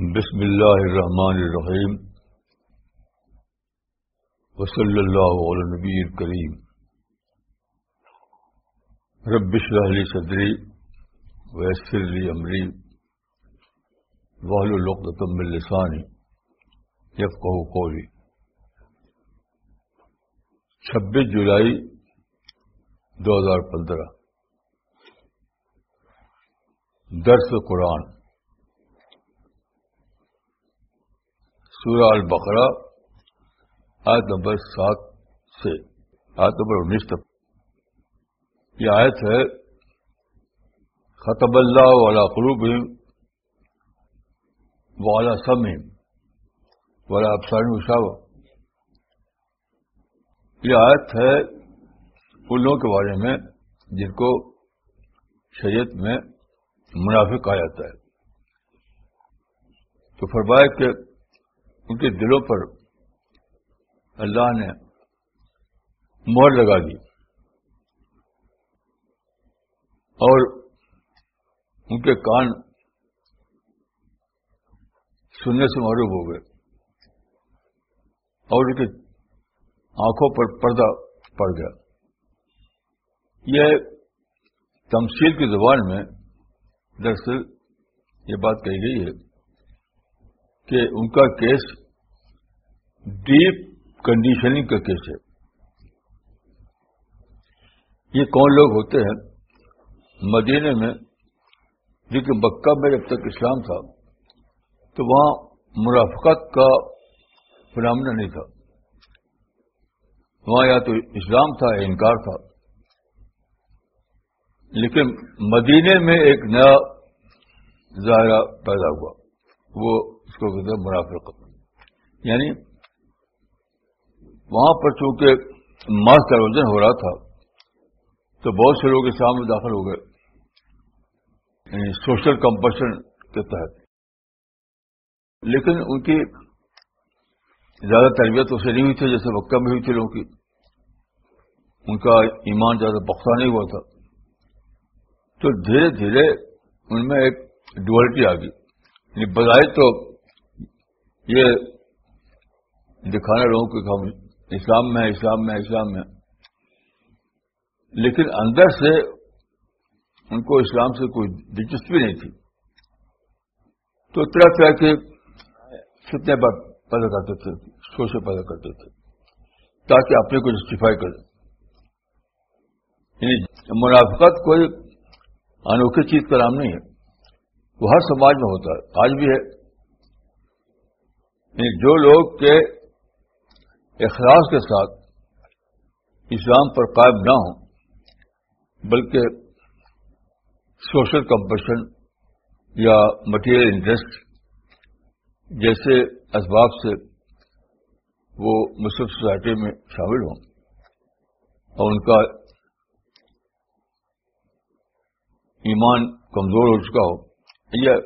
بسم اللہ الرحمن الرحیم وصلی اللہ علی نبی کریم ربش رحلی صدری ویسر لی امری وحل القتم السانی یفقہ قولی چھبیس جولائی دو ہزار پندرہ درس قرآن سورہ البقرہ، آیت نمبر سات سے، آیت نمبر انیس تک۔ یہ آیت ہے، خطب اللہ والا قروب والا سم والا افسان اشاو یہ آیت ہے ان لوگوں کے بارے میں جن کو شریعت میں منافق آ جاتا ہے۔ تو فرمایا کہ ان کے دلوں پر اللہ نے مہر لگا دی اور ان کے کان سننے سے معروف ہو گئے اور ان کی آنکھوں پر پردہ پڑ گیا۔ یہ تمثیل کی زبان میں دراصل یہ بات کہی گئی ہے کہ ان کا کیس ڈیپ کنڈیشننگ کا کیس ہے۔ یہ کون لوگ ہوتے ہیں؟ مدینے میں، جو کہ مکہ میں جب تک اسلام تھا، تو وہاں مرافقت کا فنامنا نہیں تھا۔ وہاں یا تو اسلام تھا، یا انکار تھا۔ لیکن مدینے میں ایک نیا ظاہرہ پیدا ہوا۔ وہ اس کو کہتے ہیں مرافقت یعنی وہاں پر چونکہ ماس کا ہو رہا تھا، تو بہت سے لوگ اسلام میں داخل ہو گئے۔ یعنی سوشل کمپلشن کے تحت۔ لیکن ان کی زیادہ تربیت اسے نہیں ہوئی تھی جیسے مکہ میں ہوئی تھی لوگوں کی۔ ان کا ایمان زیادہ پختہ نہیں ہوا تھا۔ تو دھیرے دھیرے ان میں ایک ڈوئلٹی آ گئی۔ یعنی بظاہر تو یہ دکھانے لوگوں کو ہم اسلام میں اسلام میں اسلام میں لیکن اندر سے ان کو اسلام سے کوئی دلچسپی نہیں تھی۔ تو طرح طرح کے فتنے پیدا کرتے تھے سوچے پیدا کرتے تھے، تاکہ اپنے کو جسٹیفائی کر یعنی منافقت کوئی انوکھی چیز کا نام نہیں ہے۔ وہ ہر سماج میں ہوتا ہے۔ آج بھی ہے۔ یعنی جو لوگ کے اخلاص کے ساتھ اسلام پر قائم نہ ہوں، بلکہ سوشل کمپشن یا مٹیریل انٹرسٹ جیسے اسباب سے وہ مسلم سوسائٹی میں شامل ہوں اور ان کا ایمان کمزور ہو چکا ہو یہ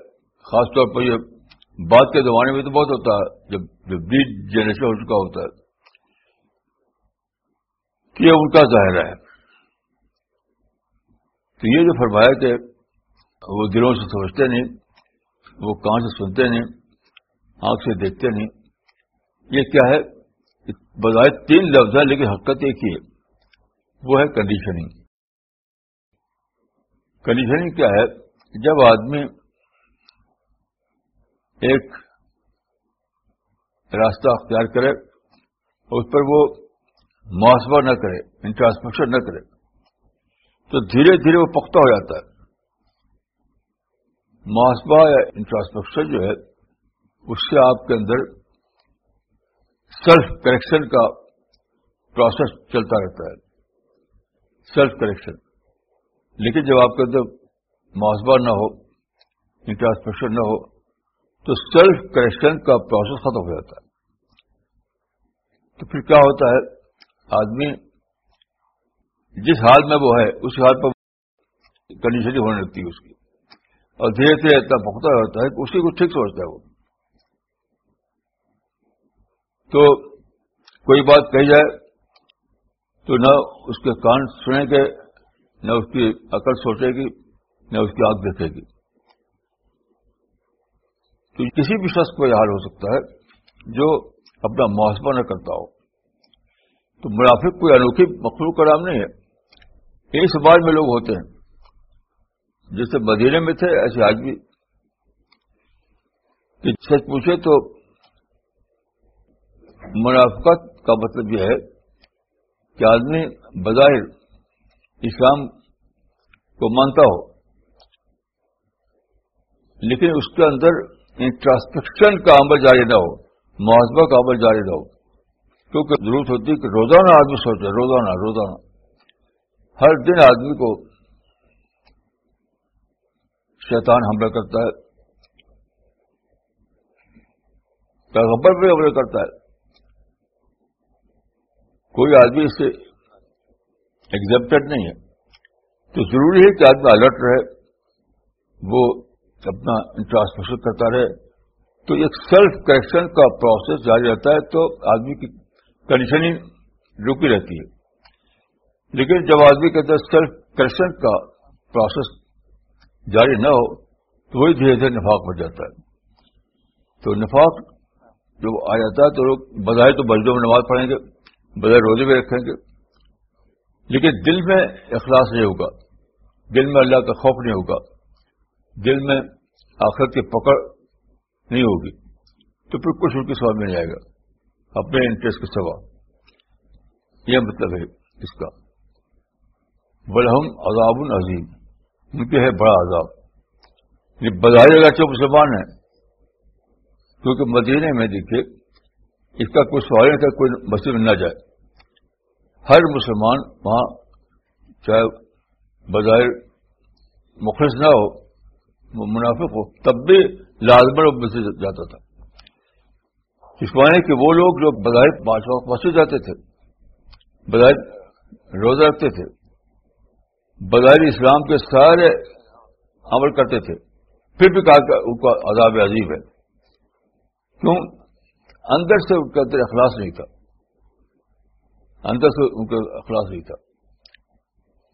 خاص طور پر یہ بعد کے زمانے میں تو بہت ہوتا ہے، جب جب بیج جنریشن ہو چکا ہوتا ہے۔ کہ یہ ان کا ظاہرہ ہے۔ تو یہ جو فرمایا کہ وہ دلوں سے سمجھتے نہیں، وہ کہاں سے سنتے نہیں، آنکھ سے دیکھتے نہیں، یہ کیا ہے؟ بظاہر تین لفظ ہے لیکن حقیقت ایک ہی ہے۔ وہ ہے کنڈیشننگ کنڈیشننگ کیا ہے؟ جب آدمی ایک راستہ اختیار کرے اور اس پر وہ محاسبہ نہ کرے انٹراسپیکشن نہ کرے، تو دھیرے دھیرے وہ پختہ ہو جاتا ہے۔ محاسبہ یا انٹراسپیکشن جو ہے، اس سے آپ کے اندر سیلف کریکشن کا پروسیس چلتا رہتا ہے۔ سیلف کریکشن لیکن جب آپ کے اندر محاسبہ نہ ہو انٹراسپیکشن نہ ہو تو سیلف کریکشن کا پروسیس ختم ہو جاتا ہے۔ تو پھر کیا ہوتا ہے؟ آدمی جس حال میں وہ ہے، اس حال پر کنڈیشن ہونے لگتی ہے اس کی۔ اور دھیرے دھیرے اتنا پختہ ہوتا ہے کہ اسی کو ٹھیک سوچتا ہے وہ۔ تو کوئی بات کہی جائے تو نہ اس کے کان سنیں گے، نہ اس کی عقل سوچے گی، نہ اس کی آنکھ دیکھے گی۔ تو کسی بھی شخص کو یہ حال ہو سکتا ہے جو اپنا محاسبہ نہ کرتا ہو۔ تو منافق کوئی انوکھی مخلوق کا نام نہیں ہے۔ ایک سماج میں لوگ ہوتے ہیں۔ جیسے مدینے میں تھے، ایسے آج بھی۔ سچ پوچھے تو منافقت کا مطلب یہ ہے کہ آدمی بظاہر اسلام کو مانتا ہو، لیکن اس کے اندر انٹراسپیکشن کا عمل جاری نہ ہو محاسبہ کا عمل جاری نہ ہو۔ کیونکہ ضرورت ہوتی ہے کہ روزانہ آدمی سوچے، روزانہ روزانہ۔ ہر دن آدمی کو شیطان حملہ کرتا ہے۔ پیغمبر بھی حملہ کرتا ہے۔ کوئی آدمی اس سے ایگزمپٹڈ نہیں ہے۔ تو ضروری ہے کہ آدمی الرٹ رہے، وہ اپنا ٹرانسمیشن کرتا رہے، تو ایک سیلف کریکشن کا پروسیس جاری رہتا ہے، تو آدمی کی کنڈیشننگ رکی رہتی ہے۔ لیکن جب آدمی کے اندر سیلف کریکشن کا پروسیس جاری نہ ہو، تو وہی دھیرے دھیرے نفاق بڑھ جاتا ہے۔ تو نفاق جب آ جاتا ہے، تو لوگ بظاہر تو بلدوں میں نماز پڑھیں گے بغیر روزے بھی رکھیں گے۔ لیکن دل میں اخلاص نہیں ہوگا، دل میں اللہ کا خوف نہیں ہوگا۔ دل میں آخر کی پکڑ نہیں ہوگی، تو پھر کچھ ان کی سوال میں نہیں آئے گا۔ اپنے انٹرسٹ کے سوا۔ یہ مطلب ہے اس کا۔ بلحم عذاب العظیم ان کے ہے بڑا عذاب۔ یہ بظاہر اگرچہ مسلمان ہیں، کیونکہ مدینے میں دیکھیے، اس کا کوئی سوال نہیں تھا، کوئی مسجد نہ جائے۔ ہر مسلمان وہاں چاہے بظاہر مخلص نہ ہو وہ منافق ہو، تب بھی لازمن مسجد جاتا تھا۔ اس معنی کہ وہ لوگ جو بظاہر پانچ وقت مسجد جاتے تھے، بظاہر روزہ رکھتے تھے، بظاہر اسلام کے سارے عمل کرتے تھے، پھر بھی کہا کہ ان کا عذاب عجیب ہے۔ کیوں؟ اندر سے ان کے اندر اخلاص نہیں تھا۔ اندر سے ان کا اخلاص نہیں تھا۔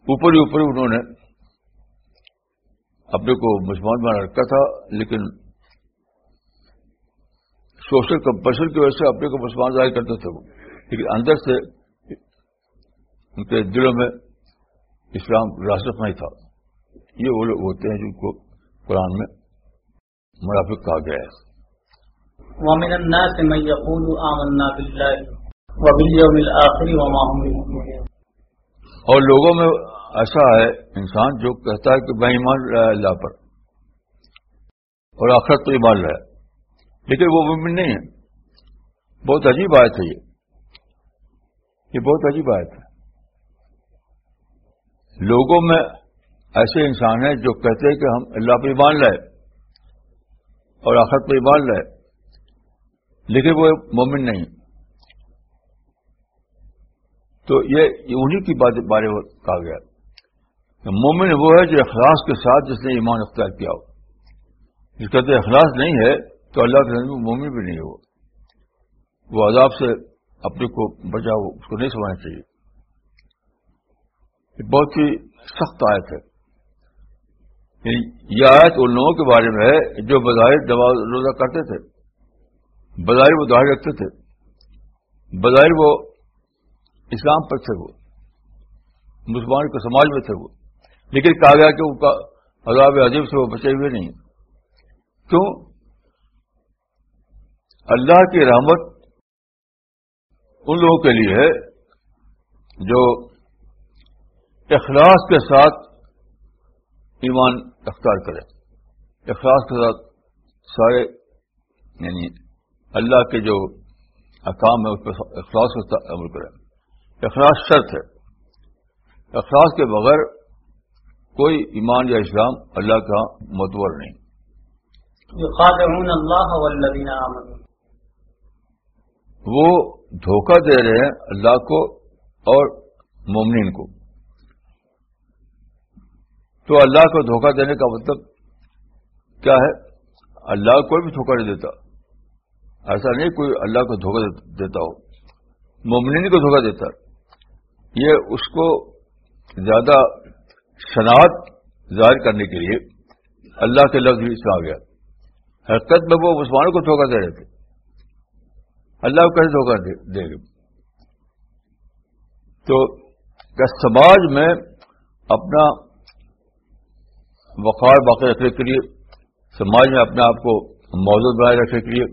اوپر ہی اوپر انہوں نے اپنے کو مسلمان بنا رکھا تھا لیکن سوشل کمپلشن کی وجہ سے اپنے کو مسلمان ظاہر کرتے تھے وہ۔ لیکن اندر سے ان کے دلوں میں اسلام راسف نہیں تھا۔ یہ وہ لوگ ہوتے ہیں جن کو قرآن میں منافق کہا گیا ہے۔ ومن الناس من يقول آمنا بالله وباليوم الآخر وما هم اور لوگوں میں ایسا ہے، انسان جو کہتا ہے کہ میں ایمان رہا اللہ پر اور آخر تو ایمان رہا ہے لیکن وہ مومن نہیں ہے۔ بہت عجیب آیت ہے یہ۔ یہ بہت عجیب آیت ہے۔ لوگوں میں ایسے انسان ہیں جو کہتے ہیں کہ ہم اللہ پہ ایمان لائے اور آخر پہ ایمان لائے۔ لیکن وہ مومن نہیں۔ تو یہ انہیں کی بات بارے میں کہا گیا۔ مومن وہ ہے جو اخلاص کے ساتھ جس نے ایمان اختیار کیا ہو۔ جس کہتے اخلاص نہیں ہے تو اللہ کے میں مومن بھی نہیں ہو۔ وہ عذاب سے اپنے کو بچا ہو اس کو نہیں سمجھنا چاہیے۔ یہ بہت ہی سخت آیت ہے۔ یعنی یہ آیت ان لوگوں کے بارے میں ہے جو بظاہر جواز روزہ کرتے تھے۔ بظاہر وہ دہائی رکھتے تھے۔ بظاہر وہ اسلام پر تھے وہ۔ مسلمان کے سماج میں تھے وہ۔ لیکن کہا گیا کہ ان کا عذاب عجیب سے وہ بچے ہوئے نہیں کیوں؟ اللہ کی رحمت ان لوگوں کے لیے ہے جو اخلاص کے ساتھ ایمان اختیار کرے اخلاص کے ساتھ سارے یعنی اللہ کے جو اقام ہے اس پہ اخلاص کا عمل کریں۔ اخلاص شرط ہے۔ اخلاص کے بغیر کوئی ایمان یا اسلام اللہ کا متور نہیں۔ وہ دھوکہ دے رہے ہیں اللہ کو اور مومنین کو۔ تو اللہ کو دھوکہ دینے کا مطلب کیا ہے؟ اللہ کوئی بھی دھوکہ نہیں دیتا۔ ایسا نہیں کوئی اللہ کو دھوکہ دیتا ہو۔ مومنین کو دھوکہ دیتا یہ اس کو زیادہ شناخت ظاہر کرنے کے لیے اللہ کے لفظ بھی آ گیا۔ حرکت میں وہ مسلمانوں کو دھوکہ دے رہے تھے۔ اللہ کو کیسے دھوکہ دے گے تو کیا سماج میں اپنا وقار باقی رکھنے کے لیے، سماج میں اپنے آپ کو موجود بنائے رکھنے کے لیے،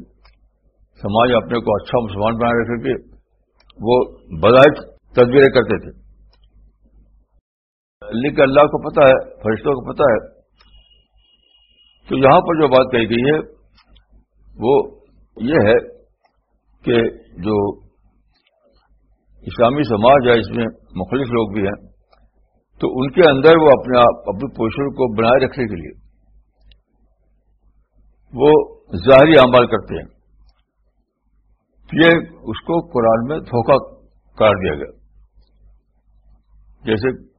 سماج میں اپنے کو اچھا مسلمان بنائے رکھنے کے لیے وہ بظاہر تدبیریں کرتے تھے۔ لیکن اللہ کو پتا ہے، فرشتوں کو پتا ہے۔ تو یہاں پر جو بات کہی گئی ہے، وہ یہ ہے کہ جو اسلامی سماج ہے، اس میں مختلف لوگ بھی ہیں، تو ان کے اندر وہ اپنے آپ اپنی پوزیشن کو بنائے رکھنے کے لیے وہ ظاہری عمل کرتے ہیں۔ یہ اس کو قرآن میں دھوکہ کر دیا گیا۔ جیسے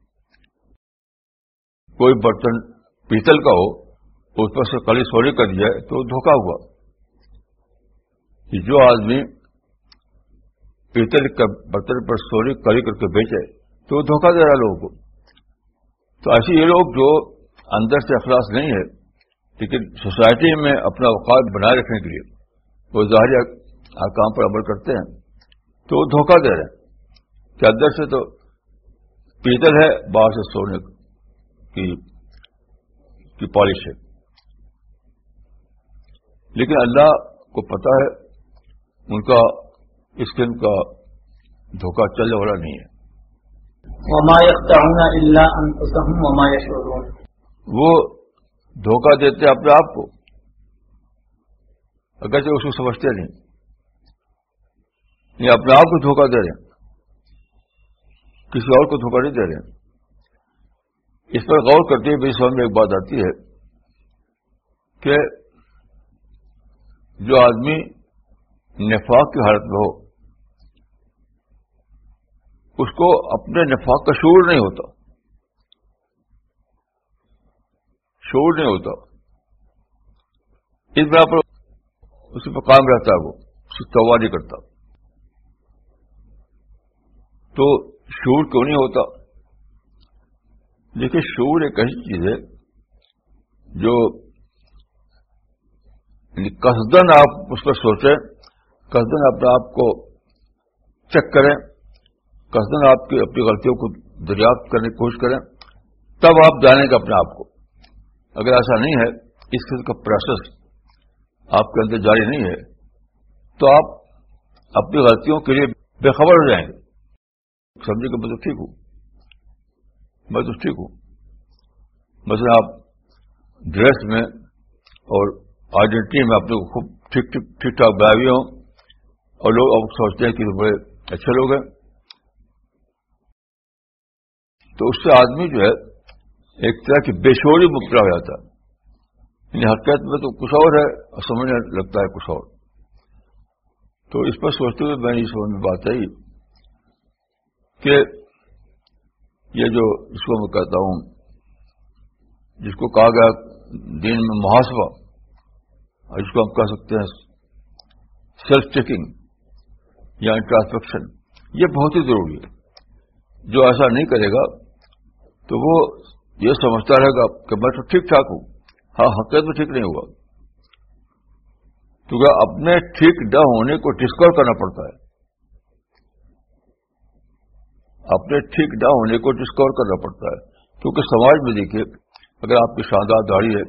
کوئی برتن پیتل کا ہو، اس پر سے کلی سوری کر دیا، تو دھوکا ہوا۔ کہ جو آدمی پیتل کا برتن پر سوری کلی کر کے بیچے، تو وہ دھوکہ دے رہا لوگوں کو۔ تو ایسے یہ لوگ جو اندر سے اخلاص نہیں ہے، لیکن سوسائٹی میں اپنا اوقات بنائے رکھنے کے لیے وہ ظاہر کام پر عمل کرتے ہیں، تو وہ دھوکہ دے رہے ہیں۔ کہ اندر سے تو پیتل ہے، باہر سے سونے کی پالش ہے۔ لیکن اللہ کو پتا ہے ان کا اسکن کا دھوکہ چلنے والا نہیں ہے۔ وہ دھوکہ دیتے اپنے آپ کو۔ اگرچہ اس کو سمجھتے نہیں۔ یہ اپنے آپ کو دھوکہ دے رہے ہیں۔ کسی اور کو دھوکہ نہیں دے رہے ہیں۔ اس پر غور کرتے ہوئے سمجھ میں ایک بات آتی ہے کہ جو آدمی نفاق کی حالت میں ہو، اس کو اپنے نفاق کا شعور نہیں ہوتا۔ شعور نہیں ہوتا۔ اس بنا پر اسی پر کام رہتا ہے وہ، اس کی توا نہیں کرتا۔ تو شعور کیوں نہیں ہوتا؟ دیکھیے، شعور ایک ایسی چیز ہے جو یعنی قصدن آپ اس پر سوچیں قصدن اپنے آپ کو چیک کریں قصدن آپ کی اپنی غلطیوں کو دریافت کرنے کی کوشش کریں، تب آپ جانیں گے اپنے آپ کو۔ اگر ایسا نہیں ہے، اس قسم کا پروسیس آپ کے اندر جاری نہیں ہے، تو آپ اپنی غلطیوں کے لیے بے خبر ہو جائیں گے۔ سمجھے کہ میں مطلب تو ٹھیک ہوں میں تو ٹھیک ہوں۔ مثلا آپ ڈریس میں اور آئیڈینٹی میں اپنے خوب ٹھیک ٹھیک ٹھیک ٹھاک بنائے ہوئے ہوں۔ اور لوگ اب سوچتے ہیں کہ بڑے اچھے لوگ ہیں۔ تو اس سے آدمی جو ہے ایک طرح کی بےشوری مبتلا ہو جاتا ہے۔ یعنی حقیقت میں تو کچھ اور ہے اور سمجھنے لگتا ہے کچھ اور۔ تو اس پر سوچتے ہوئے میں نے سمجھ میں بات آئی کہ یہ جو اس کو میں کہتا ہوں، جس کو کہا گیا دین میں محاسبہ، اور جس کو ہم کہہ سکتے ہیں سیلف چیکنگ یا انٹراسپیکشن یہ بہت ہی ضروری ہے۔ جو ایسا نہیں کرے گا، تو وہ یہ سمجھتا رہے گا کہ میں تو ٹھیک ٹھاک ہوں۔ ہاں حقیقت میں ٹھیک نہیں ہوا۔ کیونکہ اپنے ٹھیک نہ ہونے کو ڈسکور کرنا پڑتا ہے۔ اپنے ٹھیک نہ ہونے کو ڈسکور کرنا پڑتا ہے۔ کیونکہ سماج میں دیکھیے، اگر آپ کی شاندار داڑھی ہے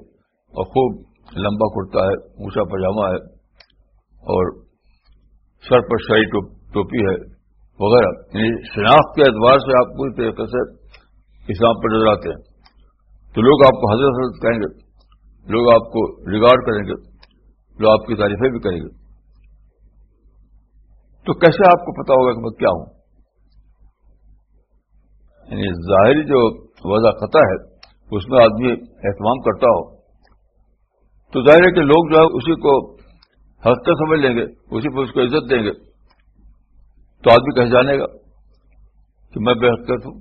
اور خوب لمبا کرتا ہے، اونچا پاجامہ ہے اور سر پر شاہی ٹوپی ہے، وغیرہ یعنی شناخت کے اعتبار سے آپ پوری طریقے سے اسلام پر نظر آتے ہیں۔ تو لوگ آپ کو حضرت حضرت کہیں گے، لوگ آپ کو ریگارڈ کریں گے، لوگ آپ کی تعریفیں بھی کریں گے۔ تو کیسے آپ کو پتا ہوگا کہ میں کیا ہوں؟ یعنی ظاہری جو وضع خطا ہے، اس میں آدمی اہتمام کرتا ہو۔ تو ظاہر ہے کہ لوگ جو ہے اسی کو حقیقت سمجھ لیں گے، اسی پہ اس کو عزت دیں گے۔ تو آدمی کہہ جانے گا کہ میں بے حقیقت ہوں؟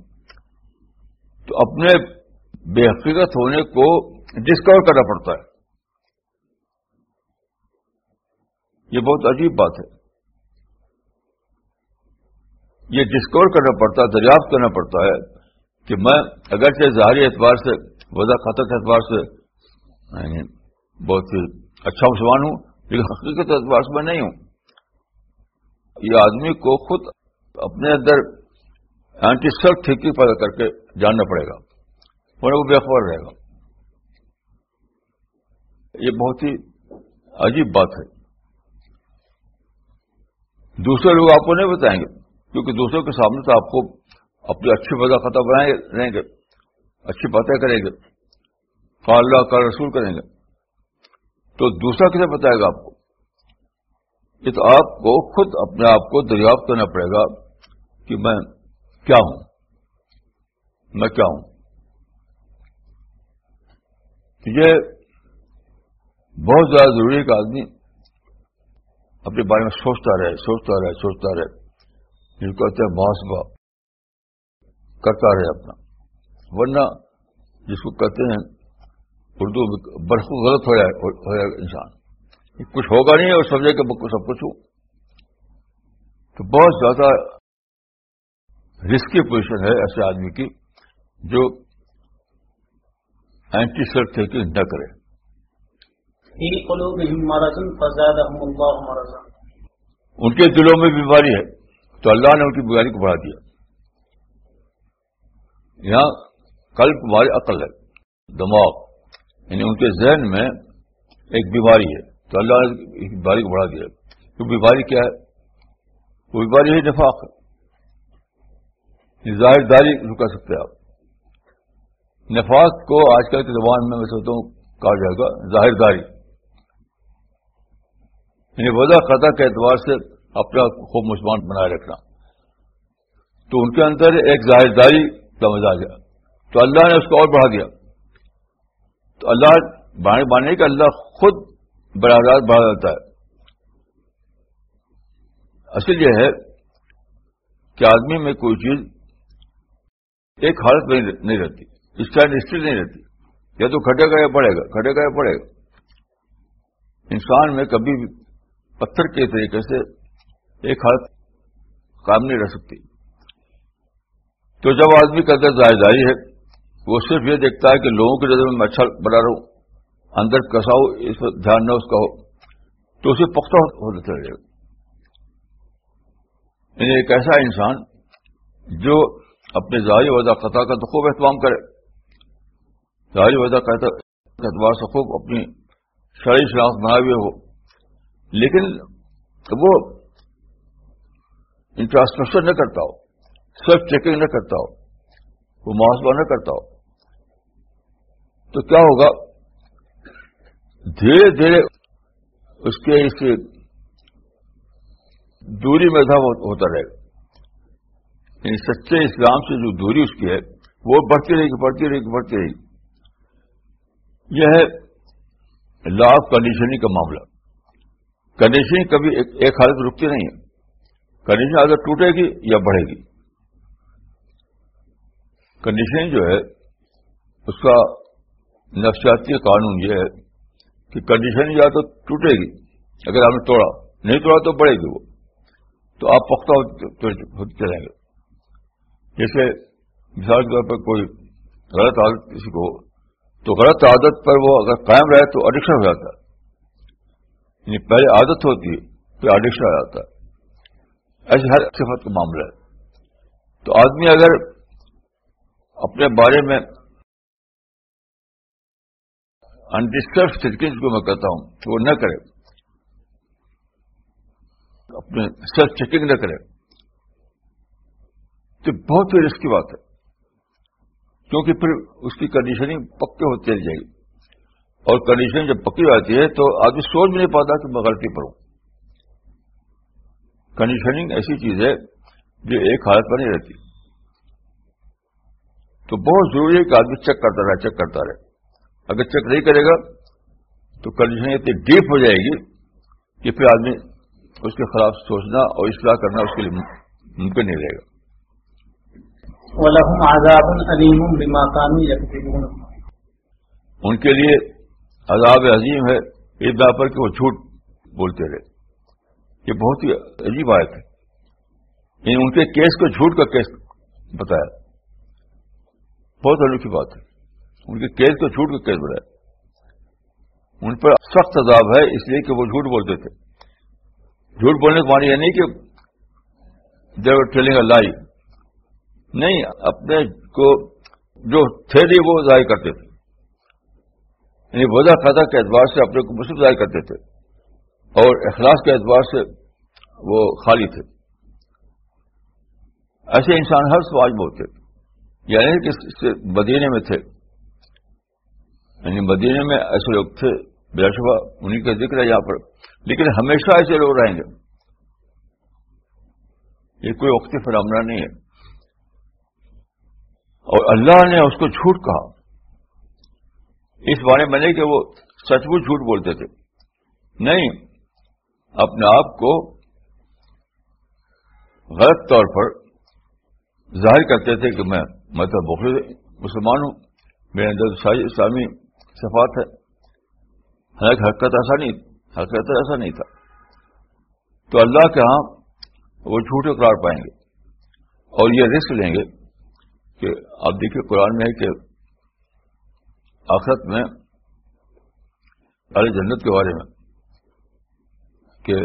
تو اپنے بے حقیقت ہونے کو ڈسکور کرنا پڑتا ہے۔ یہ بہت عجیب بات ہے۔ یہ ڈسکور کرنا پڑتا ہے، دریافت کرنا پڑتا ہے کہ میں اگرچہ ظاہری اعتبار سے وضع کے اعتبار سے یعنی بہت ہی اچھا مسلمان ہوں، لیکن حقیقت اعتبار سے میں نہیں ہوں۔ یہ آدمی کو خود اپنے اندر اینٹی سیلف تھنکنگ پیدا کر کے جاننا پڑے گا، ورنہ وہ بے خبر رہے گا۔ یہ بہت ہی عجیب بات ہے۔ دوسرے لوگ آپ کو نہیں بتائیں گے۔ کیونکہ دوسروں کے سامنے تو آپ کو اپنی اچھی وضا خطا بنائے رہیں گے، اچھی باتیں کریں گے قال اللہ کا رسول کریں گے۔ تو دوسرا کسے بتائے گا آپ کو؟ یہ تو آپ کو خود اپنے آپ کو دریافت کرنا پڑے گا کہ میں کیا ہوں۔ میں کیا ہوں؟ یہ بہت زیادہ ضروری ہے کہ آدمی اپنے بارے میں سوچتا رہے سوچتا رہے سوچتا رہے۔ جس کو کہتے ہیں محاسبہ کرتا رہے اپنا۔ ورنہ جس کو کہتے ہیں اردو برف غلط ہو جائے انسان۔ کچھ ہوگا نہیں اور سمجھے کہ سب کچھ ہوں۔ تو بہت زیادہ رسکی پوزیشن ہے ایسے آدمی کی جو اینٹی سیلف تھنکنگ نہ کرے۔ ان کے دلوں میں بیماری ہے۔ تو اللہ نے ان کی بیماری کو بڑھا دیا۔ یہاں قلب ہماری عقل ہے، دماغ یعنی ان کے ذہن میں ایک بیماری ہے۔ تو اللہ نے اس بیماری کو بڑھا دیا۔ تو بیماری کیا ہے؟ وہ بیماری ہے نفاق۔ ہے ظاہر داری رکا سکتے آپ۔ نفاق کو آج کل کے زبان میں میں سوچتا ہوں کہا جائے گا، ظاہر داری۔ یعنی وضع خطا کے اعتبار سے اپنا خوب مسلمان بنائے رکھنا۔ تو ان کے اندر ایک ظاہر داری کا مزہ آ گیا۔ تو اللہ نے اس کو اور بڑھا دیا۔ تو اللہ بانے بانے کہ اللہ خود براہ راست بڑھا جاتا ہے۔ اصل یہ ہے کہ آدمی میں کوئی چیز ایک حالت میں نہیں رہتی اسٹینڈ اسٹل نہیں رہتی۔ یا تو کھٹے گا یا پڑے گا، کھٹے گا یا پڑے گا۔ انسان میں کبھی بھی پتھر کے طریقے سے ایک حالت کام نہیں رہ سکتی۔ تو جب آدمی کا اندر ذائقہ داری ہے، وہ صرف یہ دیکھتا ہے کہ لوگوں کی نظر میں اچھا بنا رہا ہوں، اندر کسا ہو، اس پر دھیان نہ اس کا ہو، تو اسے پختہ ہوتا چلے گا۔ یعنی ایک ایسا انسان جو اپنے ظاہری وضع قطع کا تو خوب اہتمام کرے۔ ظاہری وضع اعتبار سے خوب اپنی شرعی شناخت بنائے ہوئے ہو۔ لیکن وہ انٹراسپیکشن نہ کرتا ہو۔ سیلف چیکنگ نہ کرتا ہو۔ وہ محاسبہ نہ کرتا ہو۔ تو کیا ہوگا؟ دھیرے دھیرے اس کے اس دوری میں دھا ہوتا رہے۔ گا یعنی سچے اسلام سے جو دوری اس کی ہے، وہ بڑھتی رہے گی بڑھتی رہے گی بڑھتی رہے گی یہ ہے لا آف کنڈیشننگ کا معاملہ۔ کنڈیشننگ کبھی ایک حالت رکتی نہیں ہے۔ کنڈیشن اگر ٹوٹے گی یا بڑھے گی۔ کنڈیشننگ جو ہے، اس کا نفسیاتی قانون یہ ہے کہ کنڈیشن یا تو ٹوٹے گی، اگر آپ نے توڑا، نہیں توڑا تو بڑھے گی وہ۔ تو آپ پختہ ہوتے چلیں گے جیسے مثال کے طور پر کوئی غلط عادت کسی کو تو غلط عادت پر وہ اگر قائم رہے تو اڈکشن ہو جاتا ہے۔ یعنی پہلے عادت ہوتی ہے، پھر اڈکشن ہو جاتا ہے۔ ایسے ہر صفت کا معاملہ ہے۔ تو آدمی اگر اپنے بارے میں انڈسٹرب تھنکنگ کو میں کہتا ہوں کہ وہ نہ کرے، اپنے سیلف چیکنگ نہ کرے، تو بہت ہی رسک کی بات ہے۔ کیونکہ پھر اس کی کنڈیشننگ پکے ہوتی چلی جائے گی۔ اور کنڈیشن جب پکی آتی ہے تو آدمی سوچ بھی نہیں پاتا کہ میں غلطی پر ہوں۔ کنڈیشننگ ایسی چیز ہے جو ایک حالت پر نہیں رہتی۔ تو بہت ضروری ہے کہ آدمی چیک کرتا رہے چیک کرتا رہے۔ اگر چیک نہیں کرے گا تو کنڈیشن اتنی ڈیپ ہو جائے گی کہ پھر آدمی اس کے خلاف سوچنا اور اصلاح کرنا اس کے لیے ممکن نہیں رہے گا۔ ان کے لیے عذاب عظیم ہے اس بات پر کہ وہ جھوٹ بولتے رہے۔ یہ بہت ہی عجیب آیت ہے۔ یعنی ان کے کیس کو جھوٹ کا کیس بتایا۔ بہت انوکھی بات ہے۔ ان کے کیس کو چھوٹ کے کیس بڑھائے ان پر سخت عذاب ہے، اس لیے کہ وہ جھوٹ بولتے تھے۔ جھوٹ بولنے کا معنی یہ نہیں کہ دیر ٹیلنگ اے لائی نہیں، اپنے کو جو تھے وہ ظاہر کرتے تھے۔ یعنی وضع خطا کے اعتبار سے اپنے کو مسلم ظاہر کرتے تھے۔ اور اخلاص کے اعتبار سے وہ خالی تھے۔ ایسے انسان ہر سماج میں ہوتے یعنی کہ مدینے میں تھے۔ یعنی مدینے میں ایسے لوگ تھے بلا شبہ انہیں کا ذکر ہے یہاں پر۔ لیکن ہمیشہ ایسے لوگ رہیں گے۔ یہ کوئی وقتی فرامنا نہیں ہے۔ اور اللہ نے اس کو جھوٹ کہا۔ اس بارے میں نہیں کہ وہ سچ مچ جھوٹ بولتے تھے۔ نہیں اپنے آپ کو غلط طور پر ظاہر کرتے تھے کہ میں مطلب بخر مسلمان ہوں، میرے اندر اسلامی صفات ہے حالانکہ حرکت ایسا نہیں حرکت ایسا نہیں تھا۔ تو اللہ کے ہاں وہ جھوٹے قرار پائیں گے اور یہ رسک لیں گے کہ آپ دیکھیے قرآن میں ہے کہ آخرت میں علی جنت کے بارے میں کہ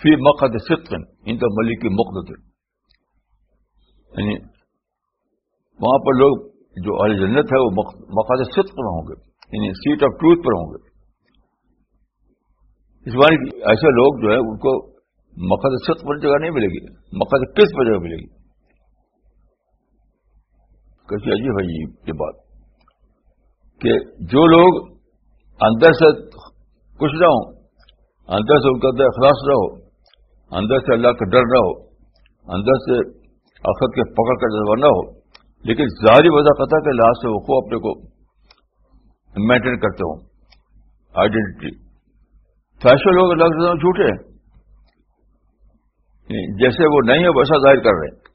فی مقد صدق ان کا ملک کی مقد یعنی وہاں پر لوگ جو علی جنت ہے وہ مقد صدق میں ہوں گے. یعنی سیٹ آف ٹروتھ پر ہوں گے. اس بار ایسے لوگ جو ہے ان کو مقد ست پر جگہ نہیں ملے گی. مقد کس پر جگہ ملے گی. کیسی عجیب ہے یہ بات. کہ جو لوگ اندر سے کچھ نہ ہو اندر سے ان کا اندر اخلاص نہ ہو، اندر سے اللہ کا ڈر نہ ہو، اندر سے اخت کے پکڑ کا جذبہ نہ ہو، لیکن ظاہری وجہ پتہ لحاظ سے وہ خو اپنے کو مینٹین کرتے ہوں۔ آئیڈینٹی تو لوگ اللہ سے جھوٹے ہیں۔ یعنی جیسے وہ نہیں ہے ویسا ظاہر کر رہے ہیں۔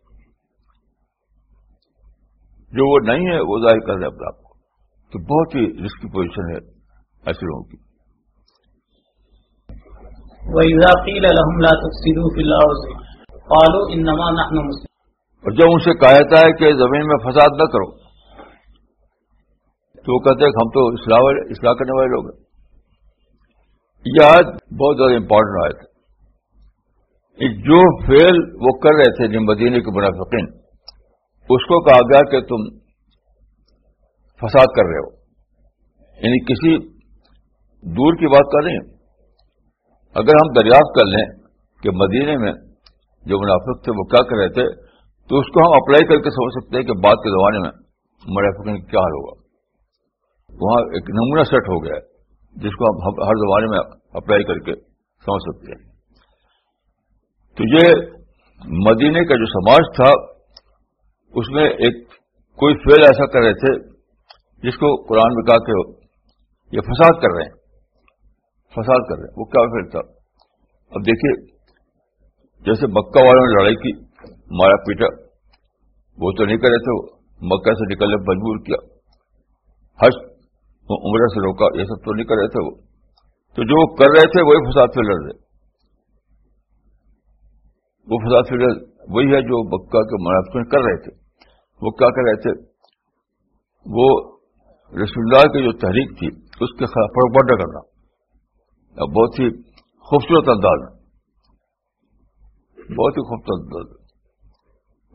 جو وہ نہیں ہے وہ ظاہر کر رہے اپنے آپ کو۔ تو بہت ہی رسکی پوزیشن ہے ایسے لوگوں کی۔ اور جب ان سے کہا جاتا ہے کہ زمین میں فساد نہ کرو، تو وہ کہتے ہیں کہ ہم تو اصلاح اصلاح کرنے والے لوگ ہیں۔ یہ آج بہت زیادہ امپورٹنٹ آئے تھے جو فیل وہ کر رہے تھے مدینے کے منافقین، اس کو کہا گیا کہ تم فساد کر رہے ہو۔ یعنی کسی دور کی بات کر رہے ہیں۔ اگر ہم دریافت کر لیں کہ مدینے میں جو منافق تھے وہ کیا کر رہے تھے، تو اس کو ہم اپلائی کر کے سمجھ سکتے ہیں کہ بعد کے زمانے میں منافقین کیا حال ہوگا۔ وہاں ایک نمونہ سیٹ ہو گیا ہے، جس کو ہم ہر زمانے میں اپلائی کر کے سمجھ سکتے ہیں۔ تو یہ مدینے کا جو سماج تھا، اس میں ایک کوئی فیل ایسا کر رہے تھے جس کو قرآن میں کہا کہ یہ فساد کر رہے ہیں۔ فساد کر رہے ہیں۔ وہ کیا فیل تھا؟ اب دیکھیے، جیسے مکہ والوں نے لڑائی کی، مارا پیٹا، وہ تو نہیں کر رہے تھے مکہ سے نکلنے مجبور کیا۔ حج، عمرہ سے روکا، یہ سب تو نہیں کر رہے تھے وہ۔ تو جو وہ کر رہے تھے، وہی فساد پھیل رہے وہ فساد پھیل وہی ہے جو بکا کے منافع کر رہے تھے۔ وہ کیا کر رہے تھے؟ وہ رسول اللہ کی جو تحریک تھی، اس کے خلاف پروپنڈا کرنا۔ بہت ہی خوبصورت انداز بہت ہی خوبصورت انداز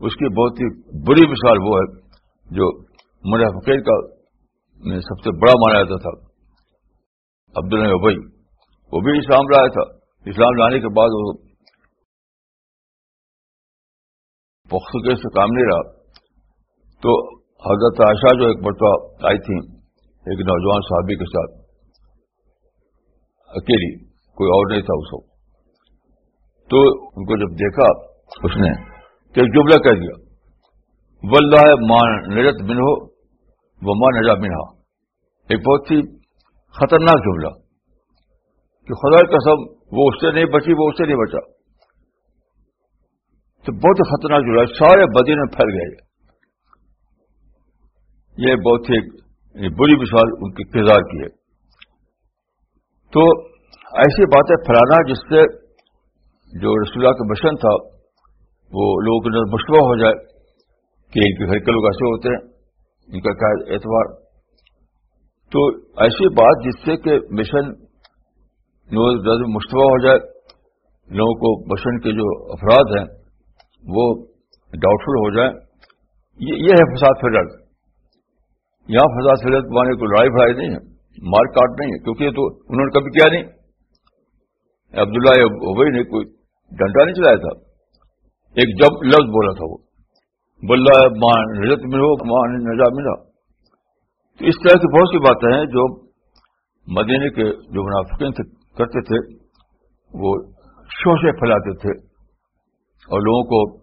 اس کی بہت ہی بری مثال وہ ہے جو منافقین کا میں سب سے بڑا مانا جاتا تھا۔ عبد البئی وہ بھی اسلام لایا تھا۔ اسلام لانے کے بعد وہ پختگی سے کام نہیں رہا۔ تو حضرت عائشہ جو ایک مرتبہ آئی تھی ایک نوجوان صحابی کے ساتھ اکیلی، کوئی اور نہیں تھا اس وقت۔ تو ان کو جب دیکھا، اس نے کہ ایک جملہ کہہ دیا ولہ مان نجت بن ہو وہ ماں نجا منہا. ایک بہت ہی خطرناک جملہ، کہ خدا قسم وہ اس سے نہیں بچی، وہ اس سے نہیں بچا۔ تو بہت ہی خطرناک جملہ، سارے بدی میں پھیل گئے۔ یہ بہت ہی بری مثال ان کے کردار کی ہے۔ تو ایسی باتیں پھیلانا جس سے جو رسول کا مشن تھا، وہ لوگوں کے اندر مشتبہ ہو جائے کہ ان کے گھر کے لوگ ایسے ہوتے ہیں، ان کا کیا اعتبار۔ تو ایسی بات جس سے کہ مشن مشتبہ ہو جائے، لوگوں کو مشن کے جو افراد ہیں، وہ ڈاؤٹ فل ہو جائیں۔ یہ ہے فساد فیڈر یہاں فساد فیڈر مانے کو لڑائی بھائی نہیں ہے۔ مار کاٹ نہیں ہے کیونکہ تو انہوں نے کبھی کیا نہیں۔ عبداللہ وہی نے کوئی ڈنڈا نہیں چلایا تھا۔ ایک جب لفظ بولا تھا وہ بول ماں نجت ملو، ماں نجا ملا۔ تو اس طرح کی بہت سی باتیں ہیں جو مدینے کے جو منافقین کرتے تھے، وہ شوشے پھیلاتے تھے اور لوگوں کو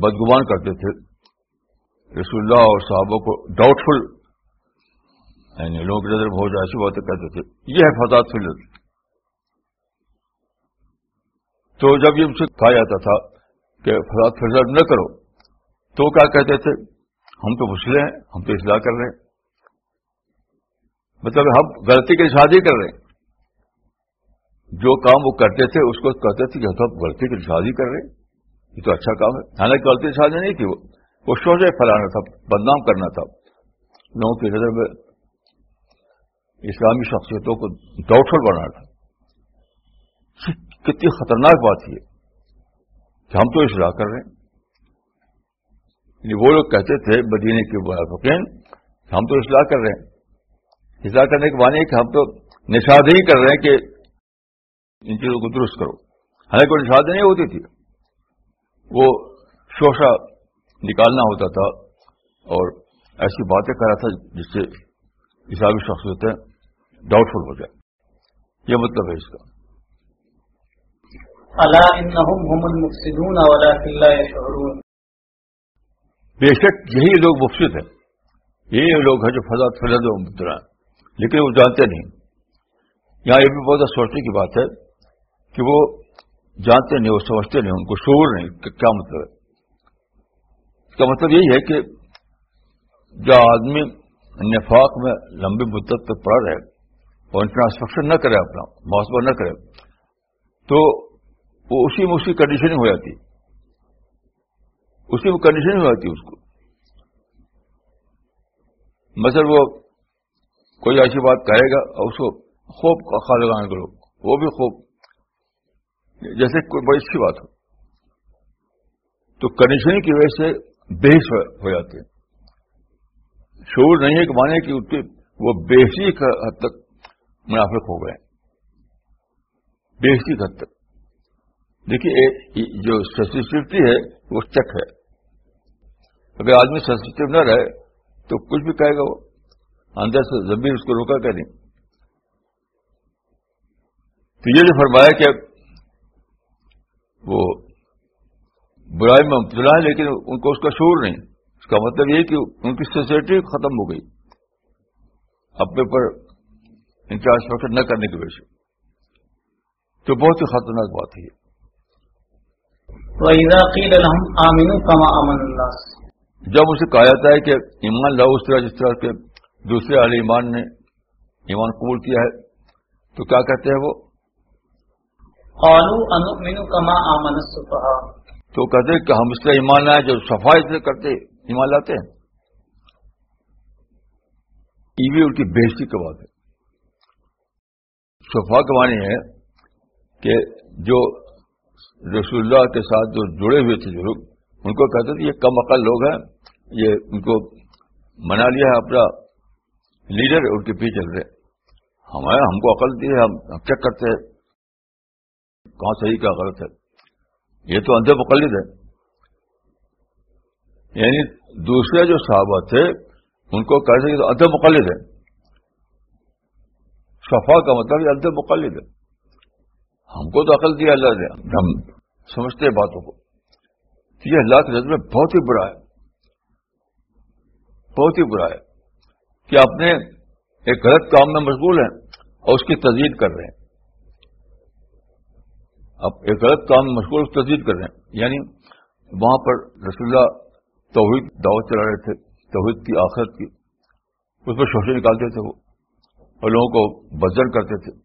بدگمان کرتے تھے۔ رسول اللہ اور صحابوں کو ڈاؤٹ فل یعنی لوگوں کی نظر میں ہو جائے ایسی باتیں کہتے تھے، یہ ہے فساد فلر تو جب یہ سے کہا جاتا تھا کہ فساد فلر نہ کرو، تو کیا کہتے تھے؟ ہم تو مسلے ہیں، ہم تو اصلاح کر رہے ہیں۔ مطلب ہم غلطی کی شادی کر رہے ہیں۔ جو کام وہ کرتے تھے، اس کو کہتے تھے کہ ہم غلطی کی شادی کر رہے ہیں۔ یہ تو اچھا کام ہے۔ حالانکہ غلطی شادی نہیں تھی وہ۔ وہ شوشے پھیلانا تھا، بدنام کرنا تھا۔ لوگوں کی نظر میں اسلامی شخصیتوں کو ڈاؤٹ بنانا تھا۔ کتنی خطرناک بات یہ۔ کہ ہم تو اصلاح کر رہے ہیں۔ یعنی وہ لوگ کہتے تھے مدینے کے منافقین ہم تو اصلاح کر رہے ہیں۔ اصلاح کرنے کے معنی کہ ہم تو نشاد ہی کر رہے ہیں کہ ان چیزوں کو درست کرو۔ حالانکہ کوئی نشاد نہیں ہوتی تھی۔ وہ شوشا نکالنا ہوتا تھا اور ایسی باتیں کر رہا تھا جس سے حسابی شخصیتیں ڈاؤٹ فل ہو جائے۔ یہ مطلب ہے اس کا۔ بے شک یہی لوگ مفسد ہیں۔ یہی لوگ ہیں جو فضا مبتلا لیکن وہ جانتے نہیں یہاں یہ بھی بہت سوچنے کی بات ہے کہ وہ جانتے نہیں وہ سمجھتے نہیں ان کو شعور نہیں کہ کیا مطلب ہے۔ اس کا مطلب یہی ہے کہ جو آدمی نفاق میں لمبی مدت تک پڑا رہے اور نہ کرے اپنا، محاسبہ نہ کرے۔ تو وہ اسی میں اسی کنڈیشن ہو جاتی۔ اسی میں کنڈیشن ہو جاتی اس کو۔ مثلا وہ کوئی ایسی بات کہے گا اور اس کو خوب خا لگانے کے لوگ وہ بھی خوب۔ جیسے کوئی بڑی اچھی بات ہو۔ تو کنڈیشن کی وجہ سے بحث ہو جاتے۔ ہیں شعور نہیں ہے کہ مانے کہ وہ بیسی حد تک منافق ہو گئے۔ بیسی حد تک دیکھیے جو سینسٹیوٹی ہے، وہ چک ہے۔ اگر آدمی سینسٹیو نہ رہے، تو کچھ بھی کہے گا وہ۔ اندر سے زمین اس کو روکا کہ نہیں۔ تو یہ جو فرمایا کہ وہ برائی میں مبتلا ہے، لیکن ان کو اس کا شور نہیں۔ اس کا مطلب یہ کہ ان کی سوسائٹی ختم ہو گئی۔ اپنے پر انٹراسٹرکچر نہ کرنے کی وجہ سے۔ تو بہت ہی خطرناک بات ہے جب اسے کہا جاتا ہے کہ ایمان لاؤ اس طرح جس طرح کے دوسرے علی ایمان نے ایمان قبول کیا ہے تو کیا کہتے ہیں وہ؟ تو کہتے کہ ہم اس طرح ایمان لائے جو صفائی سے کرتے ایمان لاتے ہیں۔ یہ بھی ان کی بےزتی کا بات ہے۔ صفا کا معنی ہے کہ جو رسول اللہ کے ساتھ جو جڑے ہوئے تھے جو لوگ ان کو کہتے تھے، یہ کم عقل لوگ ہیں، یہ ان کو منا لیا ہے اپنا لیڈر، ان کے پیچھے چل رہے ہمارے ہم کو عقل دی ہے، ہم چیک کرتے ہیں۔ کہاں صحیح کیا غلط ہے؟ یہ تو اندھے مقلد ہے یعنی دوسرے جو صحابہ تھے، ان کو کہتے کہ ادب مقلد ہے صفا کا مطلب یہ ادب مقلد ہے۔ ہم کو تو عقل دیا اللہ نے۔ ہم سمجھتے ہیں باتوں کو۔ یہ اللہ کی نظر میں بہت ہی برا ہے۔ بہت ہی برا ہے کہ اپنے ایک غلط کام میں مشغول ہیں اور اس کی تجدید کر رہے ہیں۔ اب ایک غلط کام میں مشغول تجدید کر رہے ہیں۔ یعنی وہاں پر رسول اللہ توحید دعوت چلا رہے تھے، توحید کی، آخرت کی۔ اس میں شوشے نکالتے تھے وہ۔ اور لوگوں کو بزر کرتے تھے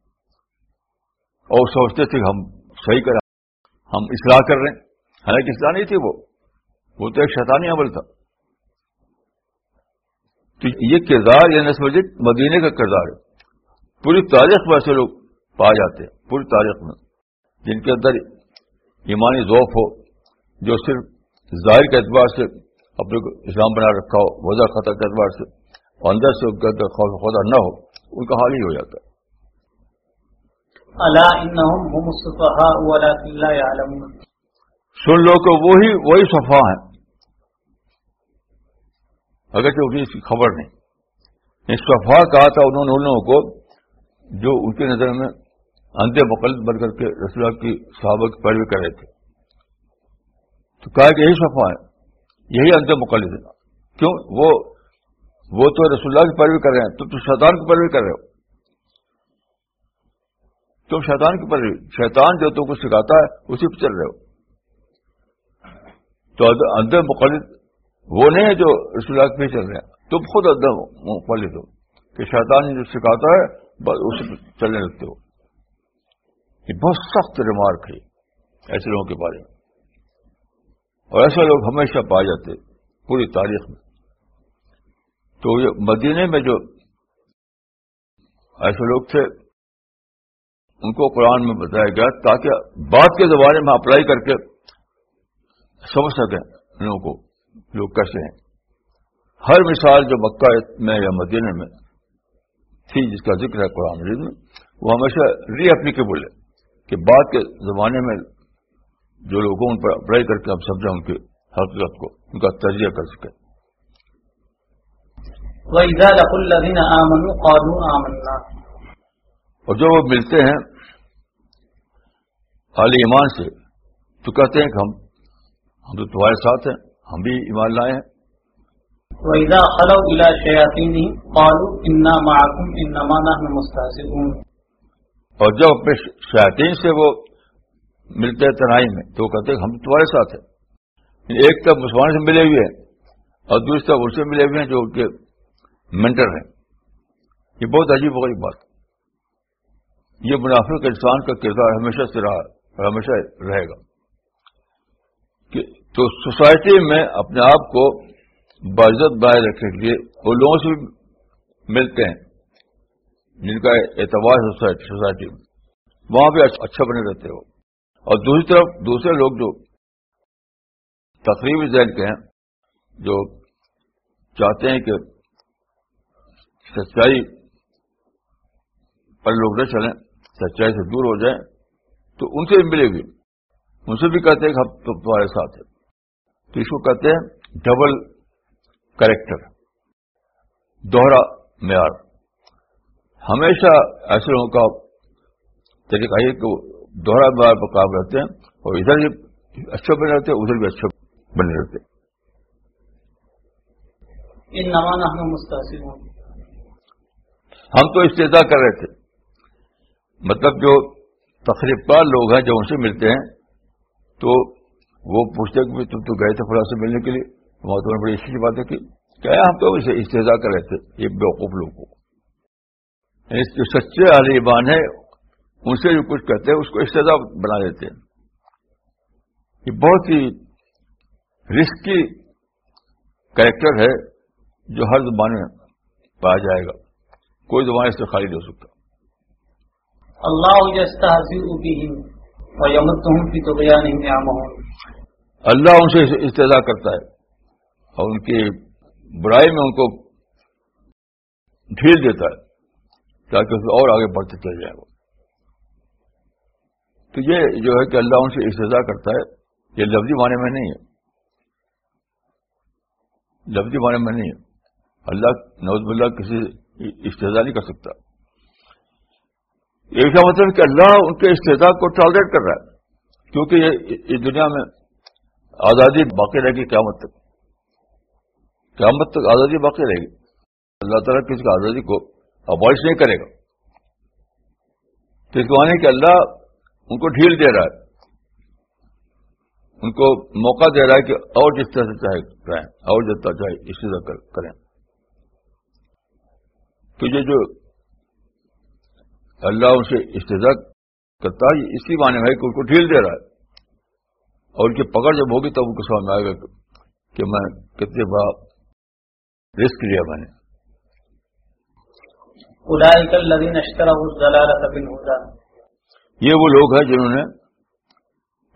اور سوچتے تھے کہ ہم صحیح کریں، ہم اصلاح کر رہے ہیں۔ حالانکہ اصلاح نہیں تھی وہ۔ وہ تو ایک شیطانی عمل تھا۔ تو یہ کردار یہ نسبت مدینے کا کردار ہے۔ پوری تاریخ میں ایسے لوگ پائے جاتے ہیں، پوری تاریخ میں۔ جن کے اندر ایمانی ذوف ہو، جو صرف ظاہر کے اعتبار سے اپنے کو اسلام بنا رکھا ہو وزا خطر کے اعتبار سے، اور اندر سے ان خوف خدا نہ ہو۔ ان کا حال ہی ہو جاتا ہے۔ سن لو کہ وہی وہی صفا ہیں۔ اگرچہ انہیں اس کی خبر نہیں۔ اس صفا کہا تھا انہوں نے ان لوگوں کو جو ان کی نظر میں اندھے مقلد بن کر کے رسول کی صحابہ کی پیروی کر رہے تھے۔ تو کہا کہ یہی صفا ہے یہی اندھے مقلد ہے کیوں؟ وہ وہ تو رسول اللہ کی پیروی کر رہے ہیں۔ تم تو شیطان کی پیروی کر رہے ہو۔ تم شیطان کی پر شیطان جو تم کو سکھاتا ہے، اسی پہ چل رہے ہو۔ تو اندر مقلد وہ نہیں ہے جو رسول اللہ پہ چل رہے ہیں۔ تم خود اندر مقلد ہو۔ کہ شیطان جو سکھاتا ہے، بس اسی پہ چلنے لگتے ہو۔ یہ بہت سخت ریمارک ہے۔ ایسے لوگوں کے بارے میں۔ اور ایسے لوگ ہمیشہ پائے جاتے پوری تاریخ میں۔ تو یہ مدینے میں جو ایسے لوگ تھے، ان کو قرآن میں بتایا گیا تاکہ بعد کے زمانے میں اپلائی کر کے سمجھ سکیں لوگوں کو لوگ کیسے ہیں۔ ہر مثال جو مکہ میں یا مدینہ میں تھی، جس کا ذکر ہے قرآن مجید میں، وہ ہمیشہ ری اپلیکیبل ہے کہ بعد کے زمانے میں جو لوگوں ان پر اپلائی کر کے ہم سمجھیں، ان کی حقیقت کو، ان کا تجزیہ کر سکیں۔ اور جو وہ ملتے ہیں علی ایمان سے تو کہتے ہیں کہ ہم ہم تو تمہارے ساتھ ہیں ہم بھی ایمان لائے ہیں۔ اور جب اپنے شاطین سے وہ ملتے ہیں تنہائی میں تو کہتے ہیں ہم تمہارے ساتھ ہیں۔ ایک طرف مسلمان سے ملے ہوئے ہیں اور دوسری طرف ان سے ملے ہوئے ہیں جو ان کے مینٹر ہیں۔ یہ بہت عجیب ہوگی بات۔ یہ منافق انسان کا کردار ہمیشہ سے رہا اور ہمیشہ رہے گا۔ کہ تو سوسائٹی میں اپنے آپ کو باعزت بنائے رکھنے کے لیے وہ لوگوں سے بھی ملتے ہیں، جن کا اعتبار ہے سوسائٹی میں۔ وہاں بھی اچھا بنے رہتے ہو۔ اور دوسری طرف دوسرے لوگ جو تقریبی ذہن کے ہیں، جو چاہتے ہیں کہ سچائی پر لوگ نہ چلیں، سچائی سے دور ہو جائیں، تو ان سے بھی ملے گی۔ ان سے بھی کہتے ہیں کہ ہم تمہارے ساتھ ہیں۔ تو اس کو کہتے ہیں ڈبل کریکٹر، دوہرا معیار۔ ہمیشہ ایسے لوگوں کا طریقہ یہ کہ دوہرا معیار پر کام رہتے ہیں اور ادھر بھی اچھا بنے رہتے ہیں، ادھر بھی اچھا بنے رہتے ہم تو استدا کر رہے تھے۔ مطلب جو تقریب کار لوگ ہیں جو ان سے ملتے ہیں، تو وہ پوچھتے کہ تم تو گئے تھے خدا سے ملنے کے لیے۔ وہاں تو بڑی اچھی بات ہے کہ کیا ہم تو اسے استضاء کر رہے تھے۔ یہ بیوقوف لوگ کو یعنی جو سچے علیبان ہیں، ان سے جو کچھ کہتے ہیں، اس کو استضاء بنا دیتے ہیں۔ یہ بہت ہی رسکی کریکٹر ہے جو ہر زبان میں پایا جائے گا۔ کوئی زبان اس سے خالی نہیں ہو سکتا۔ اللہ اللہ ان سے استدا کرتا ہے اور ان کی برائی میں ان کو ڈھیل دیتا ہے تاکہ اور آگے بڑھتے چل جائے وہ۔ تو یہ جو ہے کہ اللہ ان سے استدا کرتا ہے یہ لفظی معنی میں نہیں ہے۔ لفظی معنی میں نہیں ہے۔ اللہ نوز اللہ کسی استدا نہیں کر سکتا۔ یہ کا مطلب کہ اللہ ان کے استحصال کو ٹالریٹ کر رہا ہے۔ کیونکہ یہ اس دنیا میں آزادی باقی رہے گی قیامت تک۔ قیامت تک آزادی باقی رہے گی۔ اللہ تعالیٰ کسی کی آزادی کو ابوائش نہیں کرے گا۔ تو اس کو مانے کہ اللہ ان کو ڈھیل دے رہا ہے۔ ان کو موقع دے رہا ہے کہ اور جس طرح سے چاہے کریں، اور جتنا چاہے اس طرح کریں۔ تو یہ جو اللہ ان سے کرتا ہے اسی معنی ہے کہ ان کو ڈھیل دے رہا ہے۔ اور ان کی پکڑ جب ہوگی تب ان کو سمجھ میں آئے گا کہ میں کتنے بڑا رسک لیا میں نے۔ یہ وہ لوگ ہیں جنہوں نے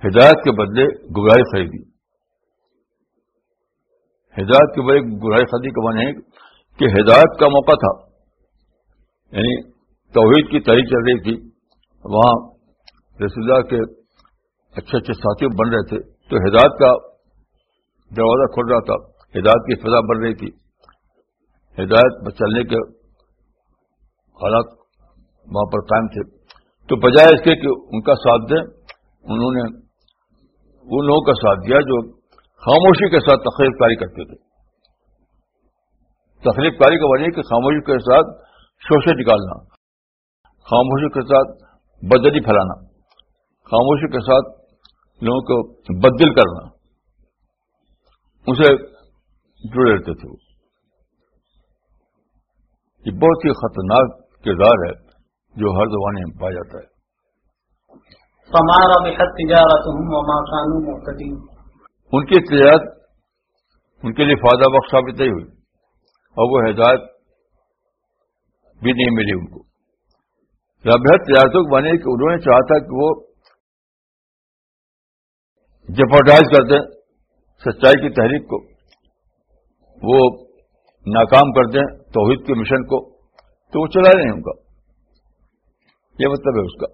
ہدایت کے بدلے گمراہی خریدی۔ ہدایت کے بدلے گمراہی خریدی کا معنی ہے کہ ہدایت کا موقع تھا۔ یعنی توحید کی تحریر چل رہی تھی، وہاں رسول اللہ کے اچھے اچھے ساتھی بن رہے تھے، تو ہدایت کا دروازہ کھل رہا تھا، ہدایت کی فضا بن رہی تھی۔ ہدایت میں چلنے کے حالات وہاں پر قائم تھے۔ تو بجائے اس کے کہ ان کا ساتھ دیں، انہوں نے ان لوگوں کا ساتھ دیا جو خاموشی کے ساتھ تخلیق کاری کرتے تھے۔ تخلیق کاری کا وجہ کہ خاموشی کے ساتھ شوشے نکالنا خاموشی کے ساتھ بدلی پھیلانا خاموشی کے ساتھ لوگوں کو بدل کرنا اسے جڑے رہتے تھے وہ۔ یہ بہت ہی خطرناک کردار ہے جو ہر زبان میں پایا جاتا ہے۔ تجارت ان کی تجارت ان کے لیے فائدہ بخش ثابت نہیں ہوئی اور وہ ہدایت بھی نہیں ملی ان کو۔ ربحت تجارتوں کو بنے کہ انہوں نے چاہا تھا کہ وہ جپرڈائز کر دیں سچائی کی تحریک کو، وہ ناکام کر دیں توحید کے مشن کو، تو وہ چلا رہے ہیں ان کا۔ یہ مطلب ہے اس کا۔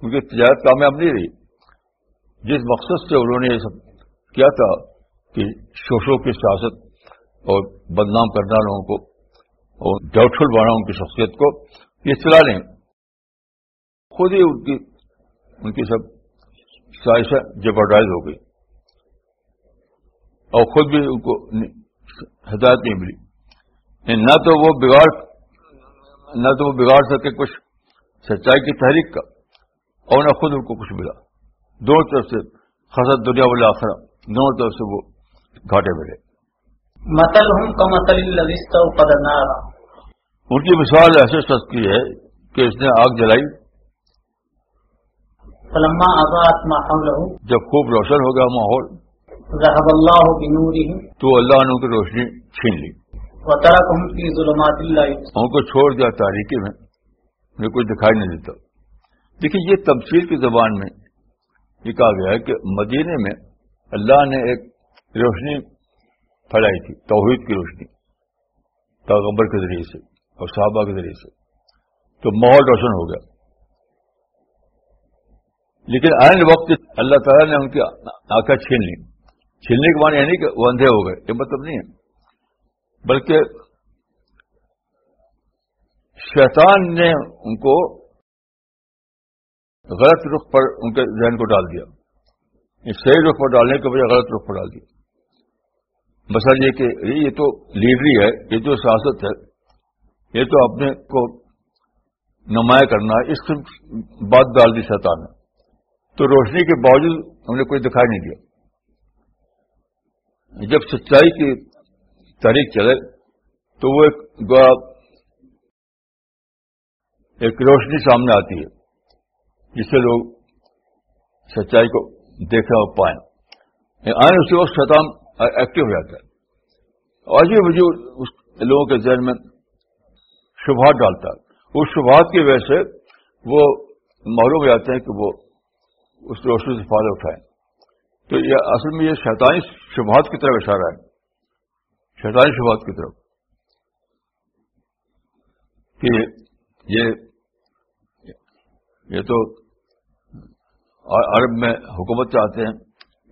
کیونکہ تجارت کامیاب نہیں رہی۔ جس مقصد سے انہوں نے یہ سب کیا تھا کہ شوشوں کی سیاست اور بدنام کرنا لوگوں کو اور ڈاؤٹ فل بنا ان کی شخصیت کو یہ چلا لیں خود ہی ان کی ان کی سب سائشیں جبرڈائز ہو گئی۔ اور خود بھی ان کو ہدایت نہیں ملی۔ یعنی نہ تو وہ بگاڑ، نہ تو وہ بگاڑ سکے کچھ سچائی کی تحریک کا، اور نہ خود ان کو کچھ ملا۔ دونوں طرف سے خسد دنیا والا آخرا دونوں طرف سے وہ گھاٹے ملے مثل ہوں کا مسل ان کی مثال ایسے سستی ہے کہ اس نے آگ جلائی جب خوب روشن ہو گیا ماحول تو اللہ نے ان کی روشنی چھین لی۔ ظلمات ان کو چھوڑ دیا تاریخی میں انہیں کوئی دکھائی نہیں دیتا۔ دیکھیے یہ تفصیل کی زبان میں یہ کہا گیا ہے کہ مدینے میں اللہ نے ایک روشنی پھیلائی تھی توحید کی روشنی پیغمبر کے ذریعے سے۔ اور صحابہ کے ذریعے سے۔ تو ماحول روشن ہو گیا۔ لیکن آئین وقت اللہ تعالیٰ نے ان کی آنکھیں چھین لی چھیننے کے معنی یہ نہیں کہ وہ اندھے ہو گئے، یہ مطلب نہیں ہے۔ بلکہ شیطان نے ان کو غلط رخ پر ان کے ذہن کو ڈال دیا۔ صحیح رخ پر ڈالنے کے بجائے غلط رخ پر ڈال دیا۔ مسئلہ یہ کہ یہ تو لیڈری ہے، یہ تو سیاست ہے یہ تو اپنے کو نمایاں کرنا ہے۔ اس بات ڈال دی شیطان نے۔ تو روشنی کے باوجود ہم نے کوئی دکھائی نہیں دیا۔ جب سچائی کی تاریخ چلے تو وہ ایک ایک روشنی سامنے آتی ہے، جس سے لوگ سچائی کو دیکھیں اور پائیں۔ آئیں اسی وقت شیطان ایکٹیو ہو جاتا ہے۔ آج بھی مجھے اس لوگوں کے ذہن میں شبہات ڈالتا ہے۔ اس شبہات کی وجہ سے وہ معلوم ہو جاتے ہیں کہ وہ اس روشنی سے فائدہ اٹھائیں۔ تو یہ اصل میں یہ شیطانی شبہات کی طرف اشارہ ہے۔ شیطانی شبہات کی طرف۔ کہ یہ یہ تو عرب میں حکومت چاہتے ہیں،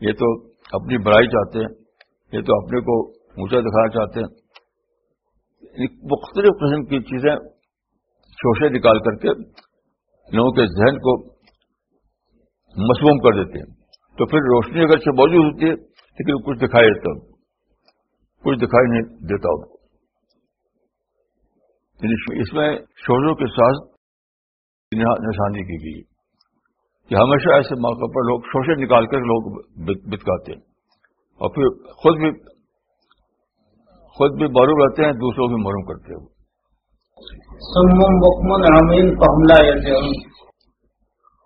یہ تو اپنی برائی چاہتے ہیں، یہ تو اپنے کو اونچا دکھانا چاہتے ہیں۔ مختلف قسم کی چیزیں شوشے نکال کر کے لوگوں کے ذہن کو مسموم کر دیتے ہیں۔ تو پھر روشنی اگر سے موجود ہوتی ہے، لیکن کچھ دکھائی دیتا ہوں۔ کچھ دکھائی نہیں دیتا ان یعنی کو اس میں شوزوں کے ساتھ نشانی کی گئی کہ ہمیشہ ایسے موقع پر لوگ شوشے نکال کر لوگ بتکاتے ہیں۔ اور پھر خود بھی خود بھی معروم رہتے ہیں دوسروں بھی معروم کرتے ہیں۔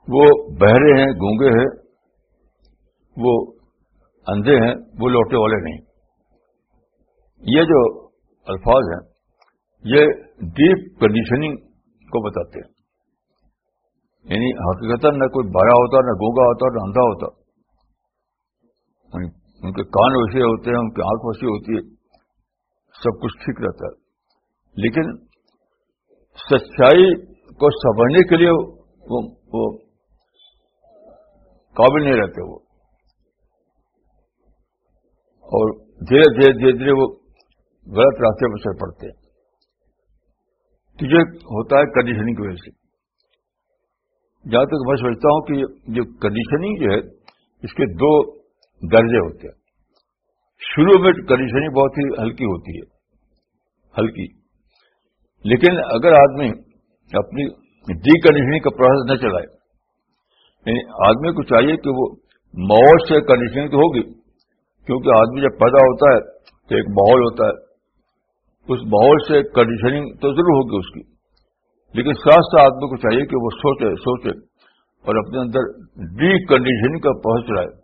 وہ بہرے ہیں گونگے ہیں وہ اندھے ہیں وہ لوٹے والے نہیں۔ یہ جو الفاظ ہیں یہ ڈیپ کنڈیشننگ کو بتاتے ہیں۔ یعنی حقیقت نہ کوئی بڑا ہوتا نہ گونگا ہوتا نہ اندھا ہوتا۔ ان کے کان ویسے ہوتے ہیں ان کی آنکھ ویسی ہوتی ہے۔ سب کچھ ٹھیک رہتا ہے۔ لیکن سچائی کو سمجھنے کے لیے وہ, وہ قابل نہیں رہتے وہ۔ اور دھیرے دھیرے دھیرے دھیرے وہ غلط راستے پر چل پڑتے ہیں۔ تو یہ ہوتا ہے کنڈیشننگ کی وجہ سے۔ جہاں تک میں سمجھتا ہوں کہ جو کنڈیشننگ جو ہے اس کے دو درجے ہوتے ہیں۔ شروع میں کنڈیشننگ بہت ہی ہلکی ہوتی ہے، ہلکی۔ لیکن اگر آدمی اپنی ڈی کنڈیشننگ کا پروسیس نہ چلائے یعنی آدمی کو چاہیے کہ وہ ماحول سے کنڈیشننگ تو ہوگی، کیونکہ آدمی جب پیدا ہوتا ہے تو ایک ماحول ہوتا ہے۔ اس ماحول سے کنڈیشننگ تو ضرور ہوگی اس کی۔ لیکن ساتھ ساتھ آدمی کو چاہیے کہ وہ سوچے سوچے اور اپنے اندر ڈی کنڈیشننگ کا پہنچ رہا ہے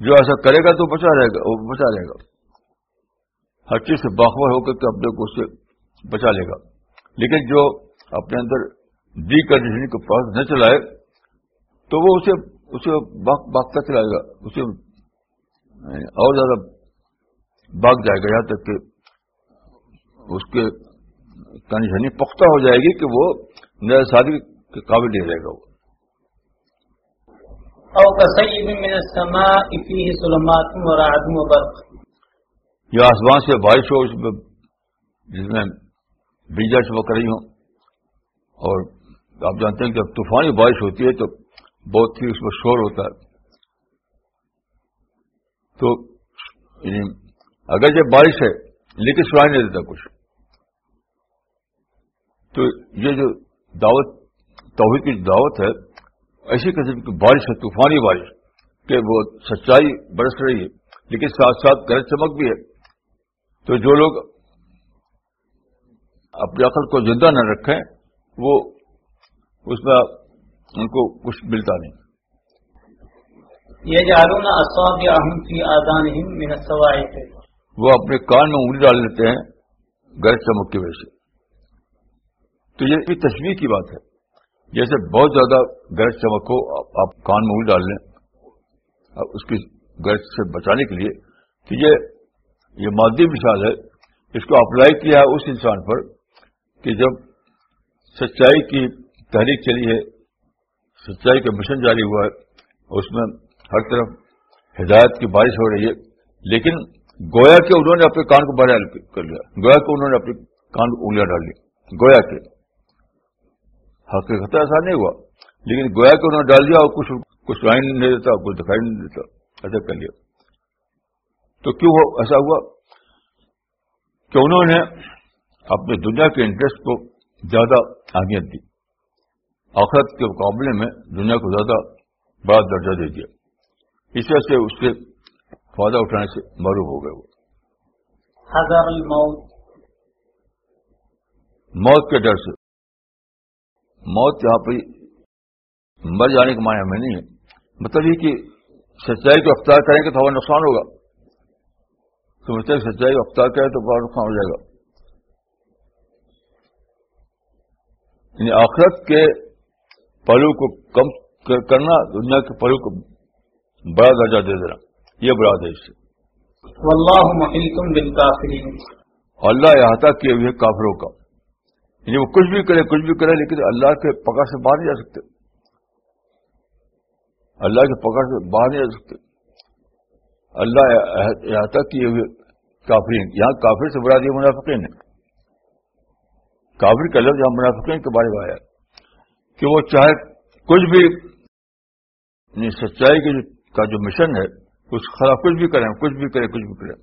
جو ایسا کرے گا تو بچا رہے گا، وہ بچا رہے گا۔ ہر چیز سے باخبر ہو کر کے اپنے کو اس سے بچا لے گا۔ لیکن جو اپنے اندر ڈی کنڈیشننگ کا پروسیس نہ چلائے، تو وہ اسے اسے باغتا چلائے گا۔ اسے اور زیادہ بھاگ جائے گا۔ یہاں تک کہ اس کے کنڈیشن پختہ ہو جائے گی کہ وہ نیا شادی کے قابل نہیں رہے گا۔ وہ یہ آسمان سے بارش ہو، اس میں جس میں بیجا چمک رہی ہوں، اور آپ جانتے ہیں کہ جب طوفانی بارش ہوتی ہے تو بہت ہی اس میں شور ہوتا ہے۔ تو یعنی اگر یہ بارش ہے، لیکن سنائی نہیں دیتا کچھ۔ تو یہ جو دعوت، توحید کی دعوت ہے ایسی قسم کی بارش ہے طوفانی بارش کہ وہ سچائی برس رہی ہے لیکن ساتھ ساتھ گرج چمک بھی ہے۔ تو جو لوگ اپنی عقل کو زندہ نہ رکھیں وہ اس میں ان کو کچھ ملتا نہیں۔ یہ وہ اپنے کان میں انگلی ڈال لیتے ہیں گرج چمک کی وجہ سے۔ تو یہ تشویح کی بات ہے۔ جیسے بہت زیادہ گرج چمک ہو، آپ کان میں انگلی ڈال لیں۔ اس کی گرج سے بچانے کے لیے تو یہ یہ مادی مثال ہے۔ اس کو اپلائی کیا ہے اس انسان پر کہ جب سچائی کی تحریک چلی ہے، سچائی کا مشن جاری ہوا ہے، اس میں ہر طرف ہدایت کی بارش ہو رہی ہے۔ لیکن گویا کے انہوں نے اپنے کان کو باہر کر لیا۔ گویا کہ انہوں نے اپنے کان کو انگلیاں ڈال لی گویا کے حقیقت ایسا نہیں ہوا۔ لیکن گویا کہ انہوں نے ڈال دیا اور کچھ کچھ سنائی نہیں دیتا کچھ دکھائی نہیں دیتا۔ ایسا کر لیا۔ تو کیوں ایسا ہوا؟ کہ انہوں نے اپنے دنیا کے انٹرسٹ کو زیادہ اہمیت دی۔ آخرت کے مقابلے میں دنیا کو زیادہ بڑا درجہ دے دیا۔ اس وجہ سے اس سے فائدہ اٹھانے سے معروف ہو گئے وہ۔ موت کے ڈر سے۔ موت یہاں پہ مر جانے کے معنی ہمیں نہیں ہے۔ مطلب یہ کہ سچائی کو اختیار کریں گے تو ہمارا نقصان ہوگا۔ سمجھتے ہیں سچائی کو اختیار کریں تو بڑا نقصان ہو جائے گا۔ یعنی آخرت کے پہلو کو کم کرنا دنیا کے پہلو کو بڑا درجہ دے دینا۔ یہ بڑا ہے۔ اس سے اللہ احاطہ کیے ہوئے کافروں کا۔ یعنی وہ کچھ بھی کرے، کچھ بھی کرے، لیکن اللہ کے پکڑ سے باہر نہیں جا سکتے۔ اللہ کے پکڑ سے باہر نہیں جا سکتے۔ اللہ احاطہ کیے ہوئے کافرین، یہاں کافر سے بڑا دیا منافقین ہے کافر کا لفظ یہاں منافقین کے بارے میں آیا کہ وہ چاہے کچھ بھی یعنی سچائی کا جو مشن ہے، اس خلاف کچھ بھی کریں، کچھ بھی کریں، کچھ بھی کریں۔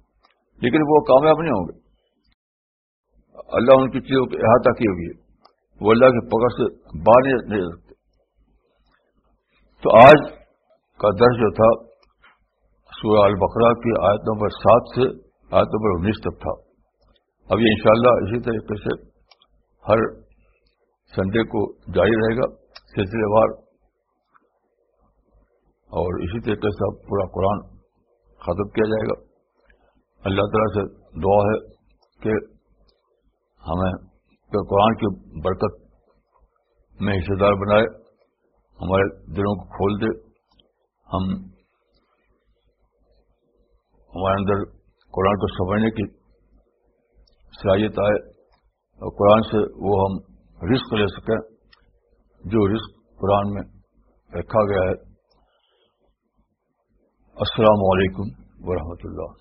لیکن وہ کامیاب نہیں ہوں گے۔ اللہ ان کی چیزوں کو احاطہ کی ہوگی وہ اللہ کے پکڑ سے باہر نہیں سکتے تو آج کا درس جو تھا، سورہ البقرہ کی آیت نمبر سات سے آیت نمبر انیس تک تھا۔ اب یہ انشاءاللہ اسی طریقے سے ہر سنڈے کو جاری رہے گا، سلسلے وار۔ اور اسی طریقے سے اب پورا قرآن ختم کیا جائے گا۔ اللہ تعالیٰ سے دعا ہے کہ ہمیں قرآن کی برکت میں حصے دار بنائے، ہمارے دلوں کو کھول دے۔ ہم ہمارے اندر قرآن کو سمجھنے کی صلاحیت آئے اور قرآن سے وہ ہم رزق لے سکیں، جو رزق قرآن میں رکھا گیا ہے۔ السلام علیکم ورحمۃ اللہ۔